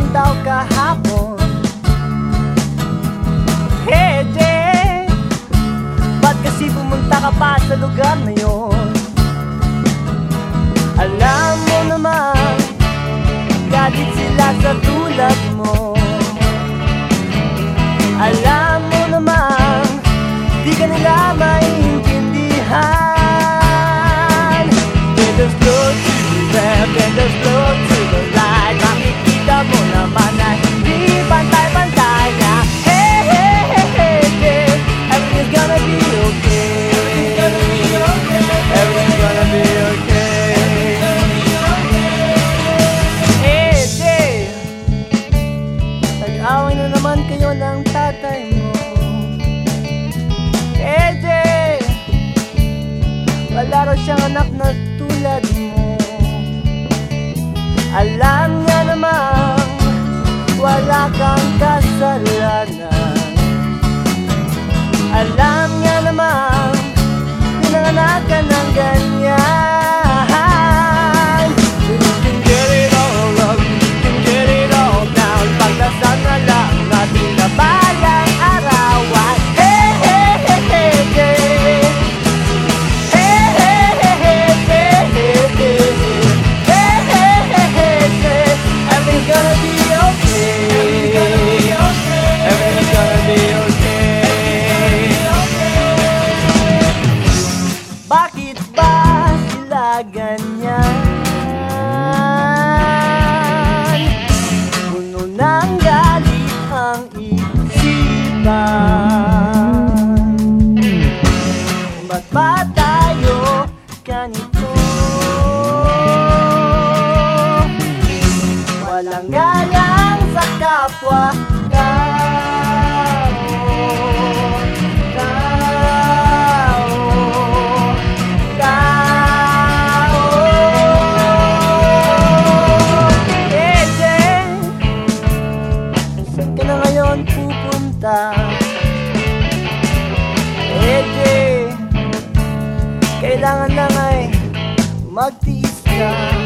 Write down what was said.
lang daw kahapon. Hede Ba't kasi pumunta ka pa sa lugar na yon? Alam mo naman Galit sila sa tulad mo. Alam mo naman Di ka nila Raw siyang anak na tulad mo. Alam niya namang Wala kang kasalanan ganito? Walang galang sa kapwa tao Tao Tao AJ Saan na ngayon pupunta? AJ Kailangan lang ay magtiis ka